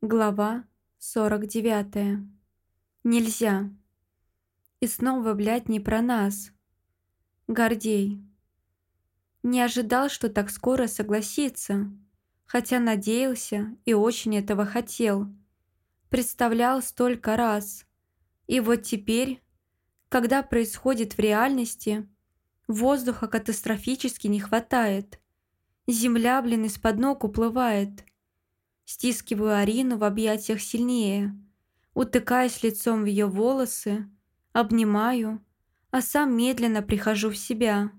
Глава 49. Нельзя. И снова, блядь, не про нас. Гордей. Не ожидал, что так скоро согласится, хотя надеялся и очень этого хотел. Представлял столько раз. И вот теперь, когда происходит в реальности, воздуха катастрофически не хватает. Земля, блин, из-под ног уплывает – Стискиваю Арину в объятиях сильнее, утыкаясь лицом в ее волосы, обнимаю, а сам медленно прихожу в себя.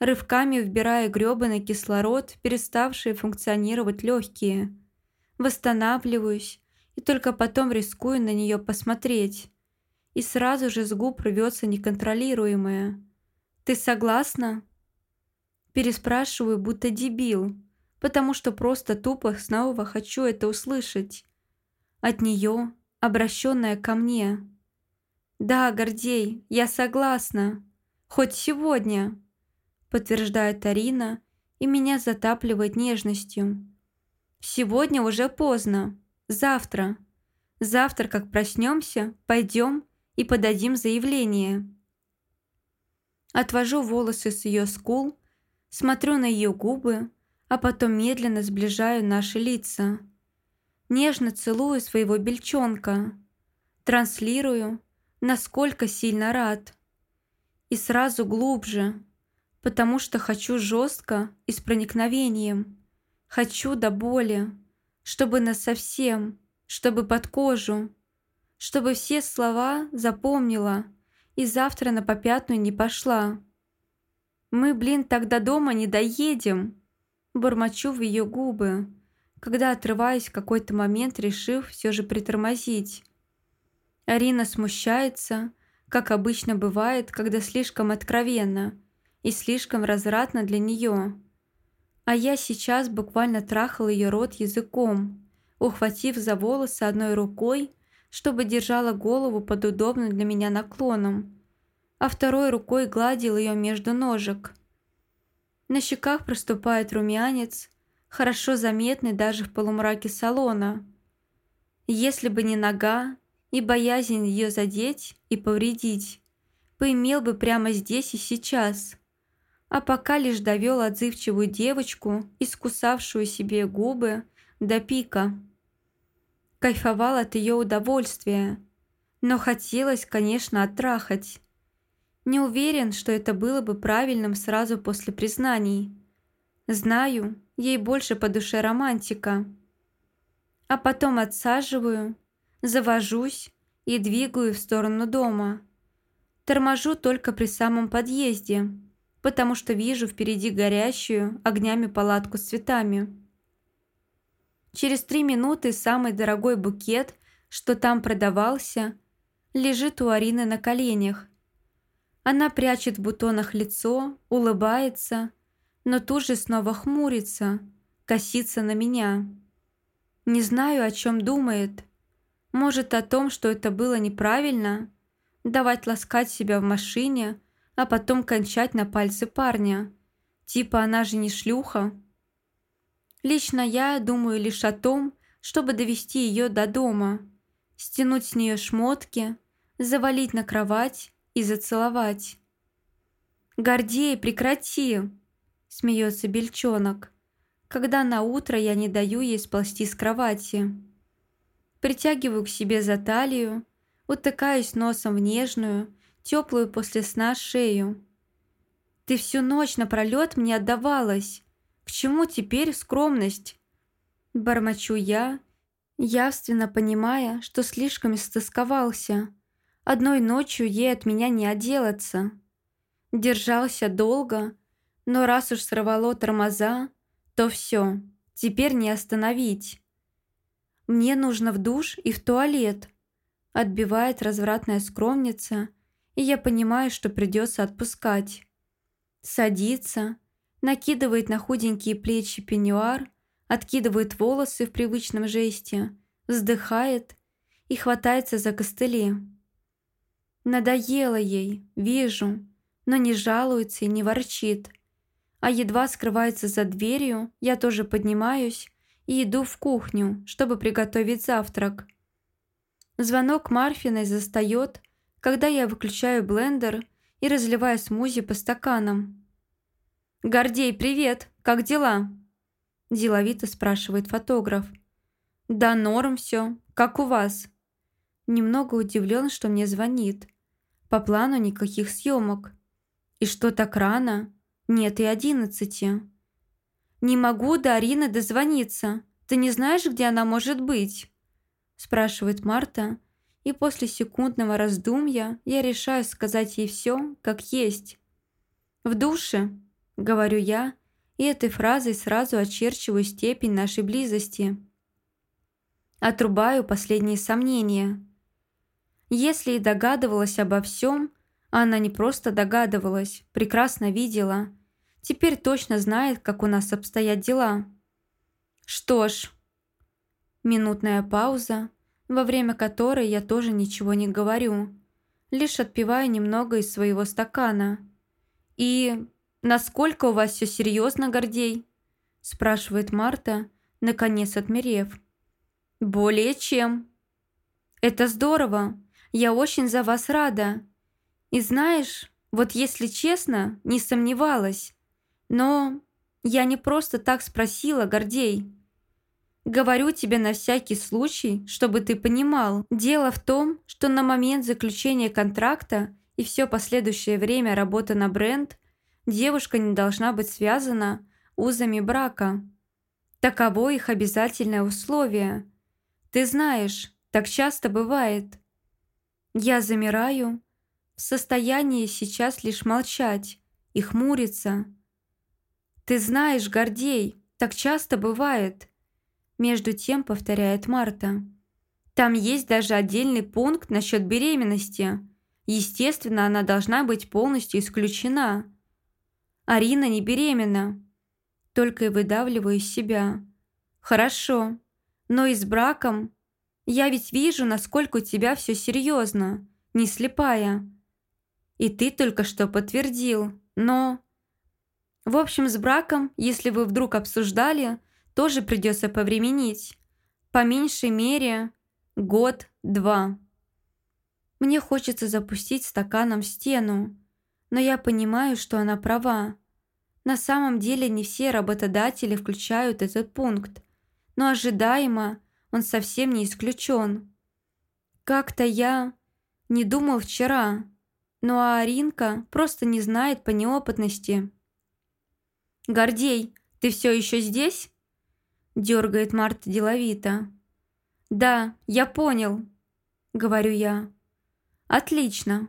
Рывками вбирая грёбаный кислород, переставшие функционировать легкие. Восстанавливаюсь и только потом рискую на нее посмотреть. И сразу же с губ рвется неконтролируемое. «Ты согласна?» Переспрашиваю, будто дебил – потому что просто тупо снова хочу это услышать. От нее, обращенная ко мне. «Да, Гордей, я согласна. Хоть сегодня», подтверждает Арина, и меня затапливает нежностью. «Сегодня уже поздно. Завтра. Завтра, как проснемся, пойдем и подадим заявление». Отвожу волосы с ее скул, смотрю на ее губы, а потом медленно сближаю наши лица. Нежно целую своего бельчонка, транслирую, насколько сильно рад. И сразу глубже, потому что хочу жестко и с проникновением. Хочу до боли, чтобы нас совсем, чтобы под кожу, чтобы все слова запомнила и завтра на попятную не пошла. Мы, блин, тогда дома не доедем. Бормочу в ее губы, когда отрываюсь в какой-то момент, решив все же притормозить. Арина смущается, как обычно бывает, когда слишком откровенно и слишком развратно для нее. А я сейчас буквально трахал ее рот языком, ухватив за волосы одной рукой, чтобы держала голову под удобным для меня наклоном, а второй рукой гладил ее между ножек – на щеках проступает румянец, хорошо заметный даже в полумраке салона. Если бы не нога и боязнь ее задеть и повредить, поимел бы прямо здесь и сейчас. А пока лишь довел отзывчивую девочку, искусавшую себе губы, до пика. Кайфовал от ее удовольствия, но хотелось, конечно, оттрахать. Не уверен, что это было бы правильным сразу после признаний. Знаю, ей больше по душе романтика. А потом отсаживаю, завожусь и двигаю в сторону дома. Торможу только при самом подъезде, потому что вижу впереди горящую огнями палатку с цветами. Через три минуты самый дорогой букет, что там продавался, лежит у Арины на коленях. Она прячет в бутонах лицо, улыбается, но тут же снова хмурится, косится на меня. Не знаю, о чем думает. Может, о том, что это было неправильно? Давать ласкать себя в машине, а потом кончать на пальце парня. Типа она же не шлюха. Лично я думаю лишь о том, чтобы довести ее до дома, стянуть с нее шмотки, завалить на кровать и зацеловать. «Гордей, прекрати!» – смеется бельчонок, когда на утро я не даю ей сползти с кровати. Притягиваю к себе за талию, утыкаюсь носом в нежную, теплую после сна шею. «Ты всю ночь напролет мне отдавалась. К чему теперь скромность?» Бормочу я, явственно понимая, что слишком истосковался – Одной ночью ей от меня не отделаться. Держался долго, но раз уж сорвало тормоза, то все, теперь не остановить. Мне нужно в душ и в туалет. Отбивает развратная скромница, и я понимаю, что придется отпускать. Садится, накидывает на худенькие плечи пеньюар, откидывает волосы в привычном жесте, вздыхает и хватается за костыли. Надоело ей, вижу, но не жалуется и не ворчит. А едва скрывается за дверью, я тоже поднимаюсь и иду в кухню, чтобы приготовить завтрак. Звонок Марфиной застает, когда я выключаю блендер и разливаю смузи по стаканам. «Гордей, привет! Как дела?» Деловито спрашивает фотограф. «Да норм все. Как у вас?» Немного удивлен, что мне звонит. По плану никаких съемок. И что так рано? Нет и одиннадцати. «Не могу до Арины дозвониться. Ты не знаешь, где она может быть?» Спрашивает Марта, и после секундного раздумья я решаю сказать ей все, как есть. «В душе», — говорю я, и этой фразой сразу очерчиваю степень нашей близости. Отрубаю последние сомнения. Если и догадывалась обо всем, она не просто догадывалась, прекрасно видела. Теперь точно знает, как у нас обстоят дела. Что ж, минутная пауза, во время которой я тоже ничего не говорю, лишь отпиваю немного из своего стакана. «И насколько у вас все серьезно, Гордей?» спрашивает Марта, наконец отмерев. «Более чем». «Это здорово. Я очень за вас рада. И знаешь, вот если честно, не сомневалась. Но я не просто так спросила, Гордей. Говорю тебе на всякий случай, чтобы ты понимал. Дело в том, что на момент заключения контракта и все последующее время работы на бренд девушка не должна быть связана узами брака. Таково их обязательное условие. Ты знаешь, так часто бывает. Я замираю, в состоянии сейчас лишь молчать и хмуриться. Ты знаешь, Гордей, так часто бывает. Между тем повторяет Марта. Там есть даже отдельный пункт насчет беременности. Естественно, она должна быть полностью исключена. Арина не беременна. Только и выдавливаю из себя. Хорошо, но и с браком... Я ведь вижу, насколько у тебя все серьезно, не слепая. И ты только что подтвердил, но... В общем, с браком, если вы вдруг обсуждали, тоже придется повременить. По меньшей мере год-два. Мне хочется запустить стаканом в стену, но я понимаю, что она права. На самом деле не все работодатели включают этот пункт, но ожидаемо он совсем не исключен. Как-то я не думал вчера, ну а Аринка просто не знает по неопытности. «Гордей, ты все еще здесь?» дергает Марта деловито. «Да, я понял», — говорю я. «Отлично.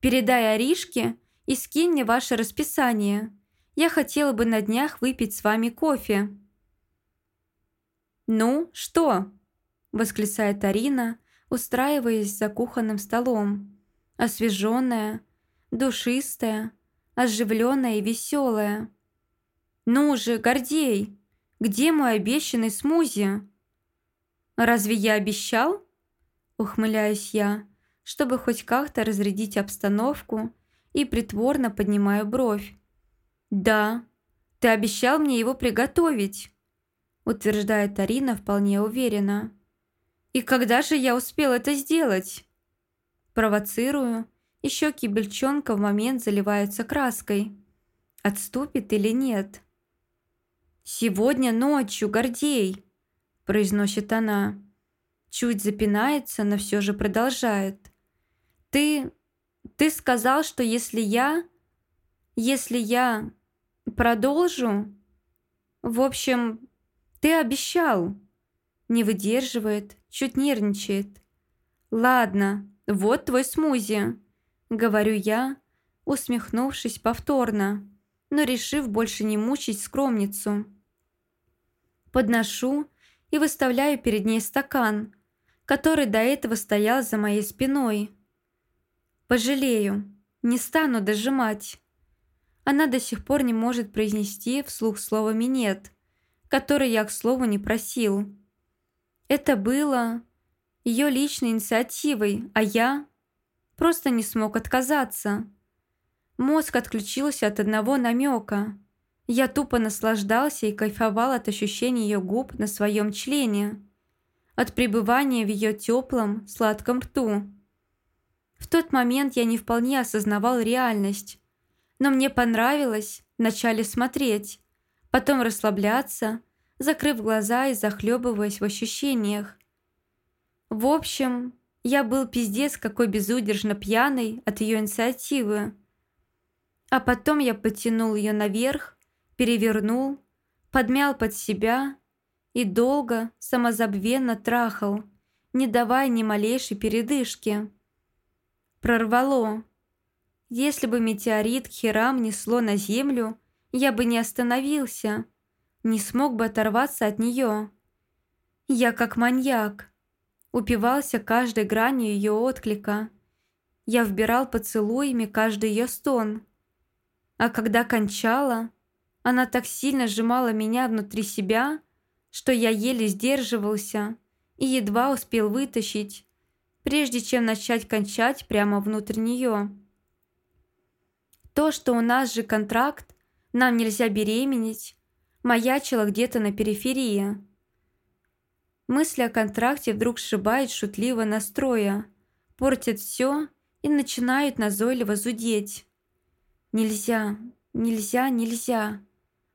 Передай Аришке и скинь мне ваше расписание. Я хотела бы на днях выпить с вами кофе». «Ну, что?» – восклицает Арина, устраиваясь за кухонным столом. Освеженная, душистая, оживленная и веселая. «Ну же, Гордей, где мой обещанный смузи?» «Разве я обещал?» Ухмыляюсь я, чтобы хоть как-то разрядить обстановку и притворно поднимаю бровь. «Да, ты обещал мне его приготовить», утверждает Арина вполне уверенно. «И когда же я успел это сделать?» Провоцирую, и щеки бельчонка в момент заливаются краской. Отступит или нет? «Сегодня ночью, Гордей!» – произносит она. Чуть запинается, но все же продолжает. «Ты... ты сказал, что если я... если я продолжу... В общем, ты обещал!» Не выдерживает, чуть нервничает. «Ладно, вот твой смузи», — говорю я, усмехнувшись повторно, но решив больше не мучить скромницу подношу и выставляю перед ней стакан, который до этого стоял за моей спиной. Пожалею, не стану дожимать. Она до сих пор не может произнести вслух слово «минет», которое я, к слову, не просил. Это было ее личной инициативой, а я просто не смог отказаться. Мозг отключился от одного намека. Я тупо наслаждался и кайфовал от ощущения ее губ на своем члене, от пребывания в ее теплом, сладком рту. В тот момент я не вполне осознавал реальность, но мне понравилось вначале смотреть, потом расслабляться, закрыв глаза и захлебываясь в ощущениях. В общем, я был пиздец какой безудержно пьяный от ее инициативы. А потом я подтянул ее наверх, перевернул, подмял под себя и долго, самозабвенно трахал, не давая ни малейшей передышки. Прорвало. Если бы метеорит Хирам несло на землю, я бы не остановился, не смог бы оторваться от нее. Я как маньяк. Упивался каждой гранью ее отклика. Я вбирал поцелуями каждый ее стон. А когда кончала, она так сильно сжимала меня внутри себя, что я еле сдерживался и едва успел вытащить, прежде чем начать кончать прямо внутрь нее. То, что у нас же контракт, нам нельзя беременеть, маячило где-то на периферии. Мысли о контракте вдруг сшибают шутливо настроя, портят все и начинают назойливо зудеть. Нельзя, нельзя, нельзя.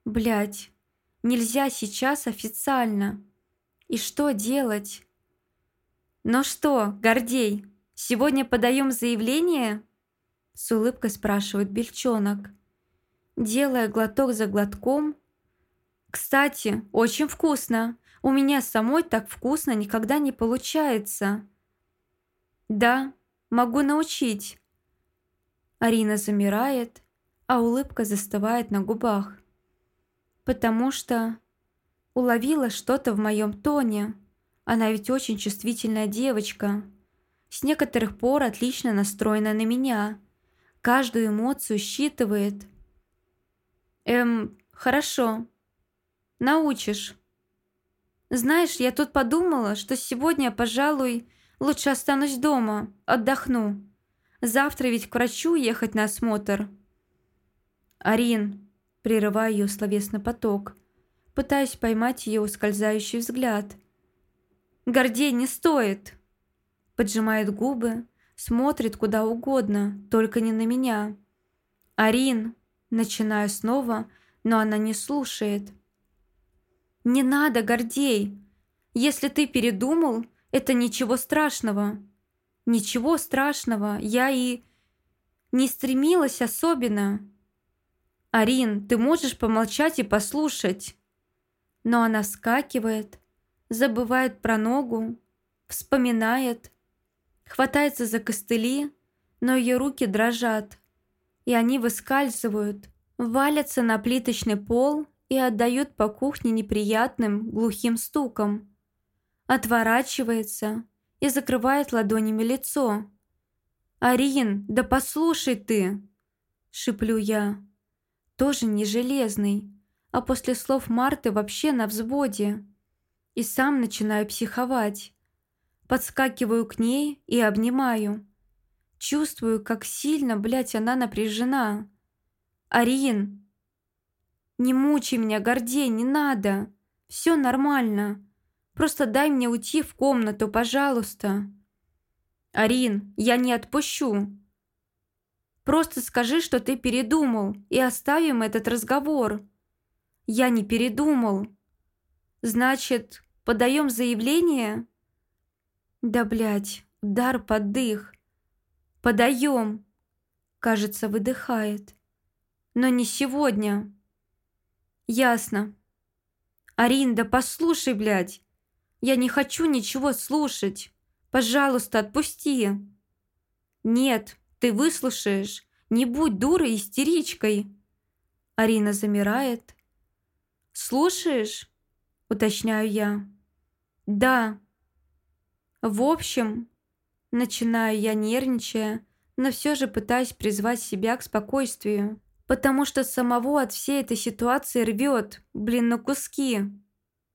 Блять, нельзя сейчас официально. И что делать? «Ну что, Гордей, сегодня подаем заявление?» С улыбкой спрашивает Бельчонок, делая глоток за глотком. «Кстати, очень вкусно. У меня самой так вкусно никогда не получается». «Да, могу научить». Арина замирает, а улыбка застывает на губах. Потому что уловила что-то в моем тоне. Она ведь очень чувствительная девочка. С некоторых пор отлично настроена на меня. Каждую эмоцию считывает. Эм, хорошо. Научишь. Знаешь, я тут подумала, что сегодня, пожалуй, лучше останусь дома, отдохну. Завтра ведь к врачу ехать на осмотр. Арин, прерываю ее словесный поток, пытаясь поймать ее ускользающий взгляд – Гордей не стоит!» Поджимает губы, смотрит куда угодно, только не на меня. «Арин!» Начинаю снова, но она не слушает. «Не надо, Гордей! Если ты передумал, это ничего страшного. Ничего страшного, я и не стремилась особенно. Арин, ты можешь помолчать и послушать?» Но она вскакивает, забывает про ногу, вспоминает, хватается за костыли, но ее руки дрожат, и они выскальзывают, валятся на плиточный пол и отдают по кухне неприятным глухим стуком. Отворачивается и закрывает ладонями лицо. «Арин, да послушай ты!» – шиплю я. Тоже не железный, а после слов Марты вообще на взводе и сам начинаю психовать. Подскакиваю к ней и обнимаю. Чувствую, как сильно, блядь, она напряжена. «Арин!» «Не мучай меня, Гордей, не надо! Все нормально. Просто дай мне уйти в комнату, пожалуйста!» «Арин, я не отпущу!» «Просто скажи, что ты передумал, и оставим этот разговор!» «Я не передумал!» Значит, подаем заявление? Да, блядь, дар под дых. Подаем. Кажется, выдыхает. Но не сегодня. Ясно. Арин, да послушай, блядь. Я не хочу ничего слушать. Пожалуйста, отпусти. Нет, ты выслушаешь. Не будь дурой истеричкой. Арина замирает. Слушаешь? уточняю я. «Да». «В общем...» Начинаю я нервничая, но все же пытаюсь призвать себя к спокойствию, потому что самого от всей этой ситуации рвет, блин, на куски.